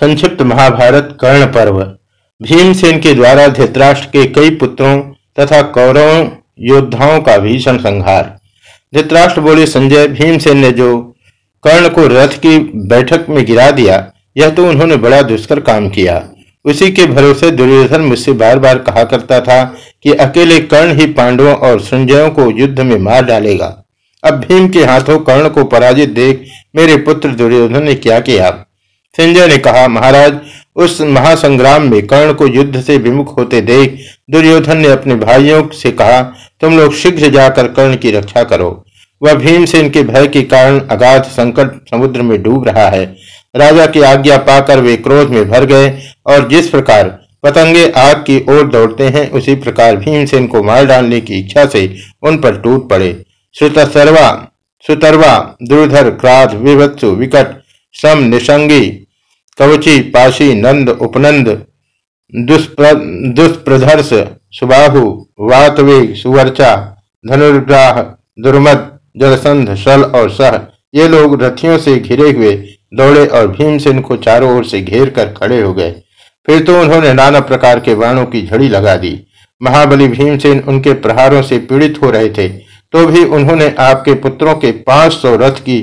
संक्षिप्त महाभारत कर्ण पर्व। भीमसेन के द्वारा धृतराष्ट्र के कई पुत्रों तथा कौरव, योद्धाओं का भीषण संहार धृतराष्ट्र बोले, संजय, भीमसेन ने जो कर्ण को रथ की बैठक में गिरा दिया, यह तो उन्होंने बड़ा दुष्कर काम किया। उसी के भरोसे दुर्योधन मुझसे बार बार कहा करता था कि अकेले कर्ण ही पांडवों और संजयों को युद्ध में मार डालेगा। अब भीम के हाथों कर्ण को पराजित देख मेरे पुत्र दुर्योधन ने क्या किया? संजय ने कहा, महाराज, उस महासंग्राम में कर्ण को युद्ध से विमुख होते देख दुर्योधन ने अपने भाइयों से कहा, तुम लोग शीघ्र जाकर कर्ण की रक्षा करो। वह भीम भीमसेन के भय के कारण अगाध संकट समुद्र में डूब रहा है। राजा की आज्ञा पाकर वे क्रोध में भर गए और जिस प्रकार पतंगे आग की ओर दौड़ते हैं, उसी प्रकार भीमसेन को मार डालने की इच्छा से उन पर टूट पड़े। श्रुतसर्वा सुतरवा, दुर्धर, क्राध, विभत्सु, विकट सम निशंगी कवची पाशी नंद उपनंद, दुष्प्र, दुष्प्रधर्ष, सुबाहु वातवेग सुवर्चा, धनुर्ग्राह, दुर्मद, जलसंध, सल और सह। ये लोग रथियों से घिरे हुए दौड़े और भीमसेन को चारों ओर से घेर कर खड़े हो गए। फिर तो उन्होंने नाना प्रकार के बाणों की झड़ी लगा दी। महाबली भीमसेन उनके प्रहारों से पीड़ित हो रहे थे तो भी उन्होंने आपके पुत्रों के पाँच सौ रथ की,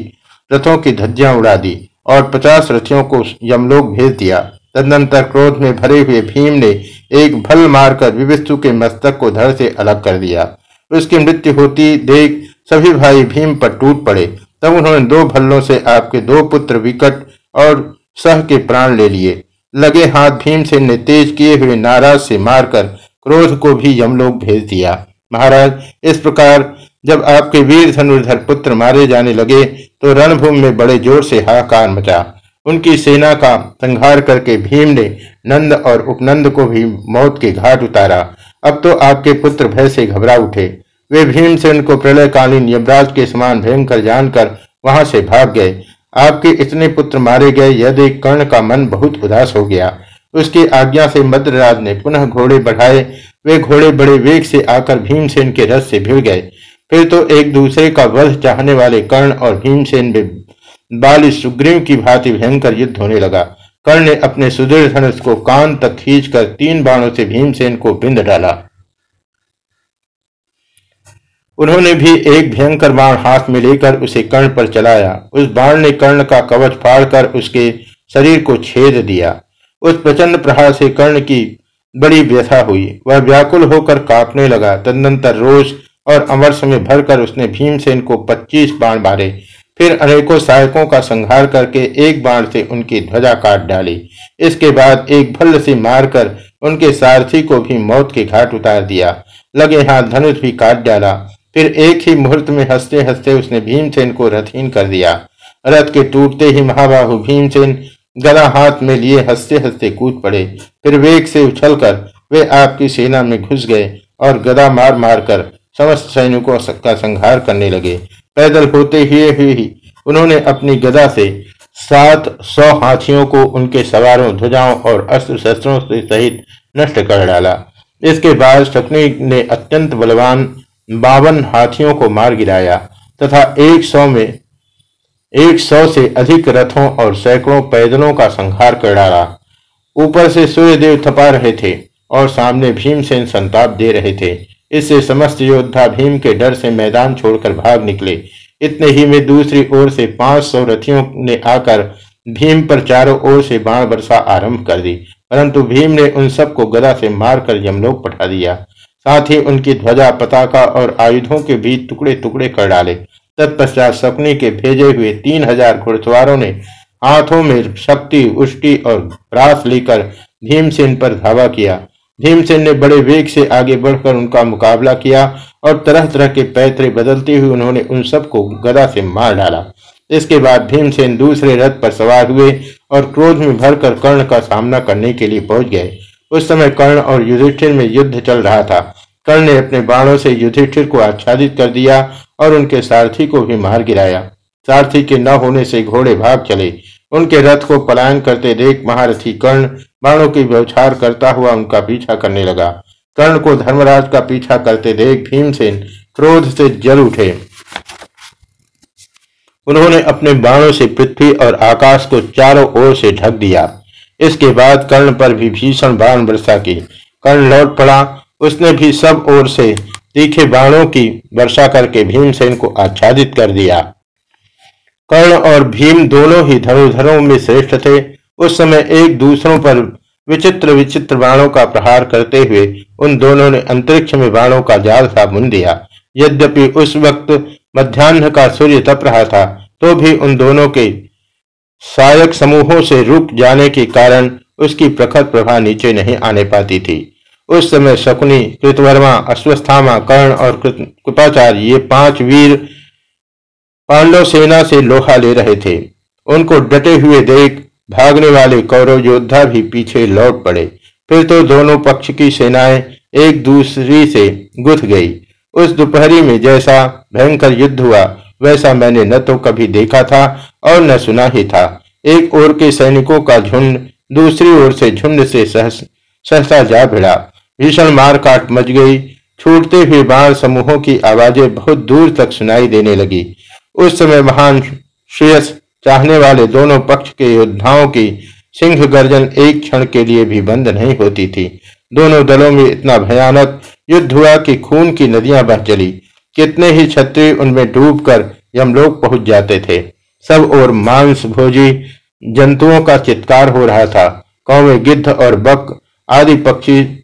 रथों की धज्जियाँ उड़ा दी। और पचास रथियों को यमलोक भेज दिया। तदनंतर क्रोध में भरे हुए भीम ने एक भल मारकर विविस्तु के मस्तक को धड़ से अलग कर दिया। उसकी मृत्यु होती देख सभी भाई भीम पर टूट पड़े। तब उन्होंने दो भल्लों से आपके दो पुत्र विकट और सह के प्राण ले लिए। लगे हाथ भीमसेन ने तेज किए हुए नाराज़ से मारकर क्रोध को भी यमलोक भेज दिया। महाराज, इस प्रकार जब आपके वीर धनुर्धर पुत्र मारे जाने लगे तो रणभूमि में बड़े ज़ोर से हाहाकार मचा। उनकी सेना का संहार करके भीम ने नंद और उपनंद को भी मौत के घाट उतारा। अब तो आपके पुत्र भय से घबरा उठे। वे भीम से उनको प्रलयकालीन यमराज के समान भयंकर जानकर वहाँ से भाग गए। आपके इतने पुत्र मारे गए यह देख कर्ण का मन बहुत उदास हो गया। उसकी आज्ञा से मद्रराज ने पुनः घोड़े बढ़ाए। वे घोड़े बड़े वेग से आकर भीमसेन के रथ से भिड़ गए। फिर तो एक दूसरे का वध चाहने वाले कर्ण और भीमसेन में बाली सुग्रीव की भांति भयंकर युद्ध होने लगा। कर्ण ने अपने सुदृढ़ धनुष को कान तक खींचकर तीन बाणों से भीमसेन को बिंद डाला। उन्होंने भी एक भयंकर बाण हाथ में लेकर उसे कर्ण पर चलाया। उस बाण ने कर्ण का कवच फाड़कर उसके शरीर को छेद दिया। उस प्रचंड प्रहार से कर्ण की बड़ी व्यथा हुई। वह व्याकुल होकर कांपने लगा। तदनंतर रोष और अमरस में भरकर उसने भीमसेन को पच्चीस बाण मारे। फिर अनेकों सहायकों का संहार करके एक बाण से उनकी ध्वजा काट डाली। इसके बाद एक भल्ल से मारकर उनके सारथी को भी मौत के घाट उतार दिया। लगे हाथ धनुष भी काट डाला। फिर एक ही मुहूर्त में हँसते हँसते उसने भीमसेन को रथहीन कर दिया। रथ के टूटते ही महाबाहु भीमसेन गला हाथ में लिए हँसते हँसते कूद पड़े। फिर वेग से उछलकर वे आपकी सेना में घुस गए और गदा मार मार कर समस्त सैनिकों का संहार करने लगे। पैदल होते हुए ही उन्होंने अपनी गदा से सात सौ हाथियों को उनके सवारों, ध्वजाओं और अस्त्र शस्त्रों से सहित नष्ट कर डाला। इसके बाद शकुनी ने अत्यंत बलवान बावन हाथियों को मार गिराया तथा एक सौ में एक सौ से अधिक रथों और सैकड़ों पैदलों का संहार कर डाला। ऊपर से सूर्यदेव थपा रहे थे और सामने भीमसेन संताप दे रहे थे। इससे समस्त योद्धा भीम के डर से मैदान छोड़कर भाग निकले। इतने ही में दूसरी ओर से पाँच सौ रथियों ने आकर भीम पर चारों ओर से बाण वर्षा आरंभ कर दी। परंतु भीम ने उन सबको गदा से मारकर यमलोक पठा दिया। साथ ही उनकी ध्वजा, पताका और आयुधों के बीच टुकड़े टुकड़े कर डाले। तत्पश्चात सपनी के भेजे हुए तीन हज़ार घुड़सवारों ने हाथों में शक्ति, उष्टि और रास लेकर भीमसेन पर धावा किया। भीमसेन ने बड़े वेग से आगे बढ़कर उनका मुकाबला किया और तरह तरह के पैतरे बदलते हुए उन्होंने उन सबको गदा से मार डाला। इसके बाद भीमसेन दूसरे रथ पर सवार हुए और क्रोध में भरकर कर्ण का सामना करने के लिए पहुँच गए। उस समय कर्ण और युधिष्ठिर में युद्ध चल रहा था। कर्ण ने अपने बाणों से युधिष्ठिर को आच्छादित कर दिया और उनके सारथी को भी मार गिराया। सारथी के न होने से घोड़े भाग चले। उनके रथ को पलायन करते देख महारथी कर्ण बाणों की व्यवचार करता हुआ उनका पीछा करने लगा। कर्ण को धर्मराज का पीछा करते देख भीमसेन क्रोध से जल उठे। उन्होंने अपने बाणों से पृथ्वी और आकाश को चारों ओर से ढक दिया। इसके बाद कर्ण पर भी भीषण बाण वर्षा की कर्ण लौट पड़ा। उसने भी सब ओर से तीखे बाणों की वर्षा करके भीमसेन को आच्छादित कर दिया। कर्ण और भीम दोनों ही धनुधरों में श्रेष्ठ थे। उस समय एक दूसरों पर विचित्र विचित्र बाणों का प्रहार करते हुए उन दोनों ने अंतरिक्ष में बाणों का जाल सा बुन दिया यद्यपि उस वक्त मध्यान्ह का सूर्य तप रहा था तो भी उन दोनों के सहायक समूहों से रुक जाने के कारण उसकी प्रखर प्रभा नीचे नहीं आने पाती थी। उस समय शकुनी, कृतवर्मा, अश्वस्थामा, कर्ण और कृपाचार्य, ये पाँच वीर पांडव सेना से लोहा ले रहे थे। उनको डटे हुए देख भागने वाले कौरव योद्धा भी पीछे लौट पड़े। फिर तो दोनों पक्ष की सेनाएँ एक दूसरी से गुथ गई। उस दोपहरी में जैसा भयंकर युद्ध हुआ, वैसा मैंने न तो कभी देखा था और न सुना ही था। एक ओर के सैनिकों का झुंड दूसरी ओर से झुंड से सहसा जा भिड़ा। भीषण मार काट मच गई। छूटते हुए बाण समूहों की आवाज़ें बहुत दूर तक सुनाई देने लगी। उस समय महान श्रेयस चाहने वाले दोनों पक्ष के योद्धाओं की सिंह गर्जन एक क्षण के लिए भी बंद नहीं होती थी। दोनों दलों में इतना भयानक युद्ध हुआ कि खून की नदियाँ बह चली। कितने ही क्षत्रिय उनमें डूबकर यमलोक पहुँच जाते थे। सब और मांस भोजी जंतुओं का चित्कार हो रहा था। कौवे गिद्ध और बक आदि पक्षी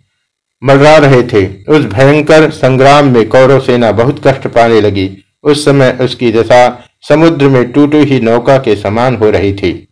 मलरा रहे थे। उस भयंकर संग्राम में कौरव सेना बहुत कष्ट पाने लगी। उस समय उसकी दशा समुद्र में टूटी ही नौका के समान हो रही थी।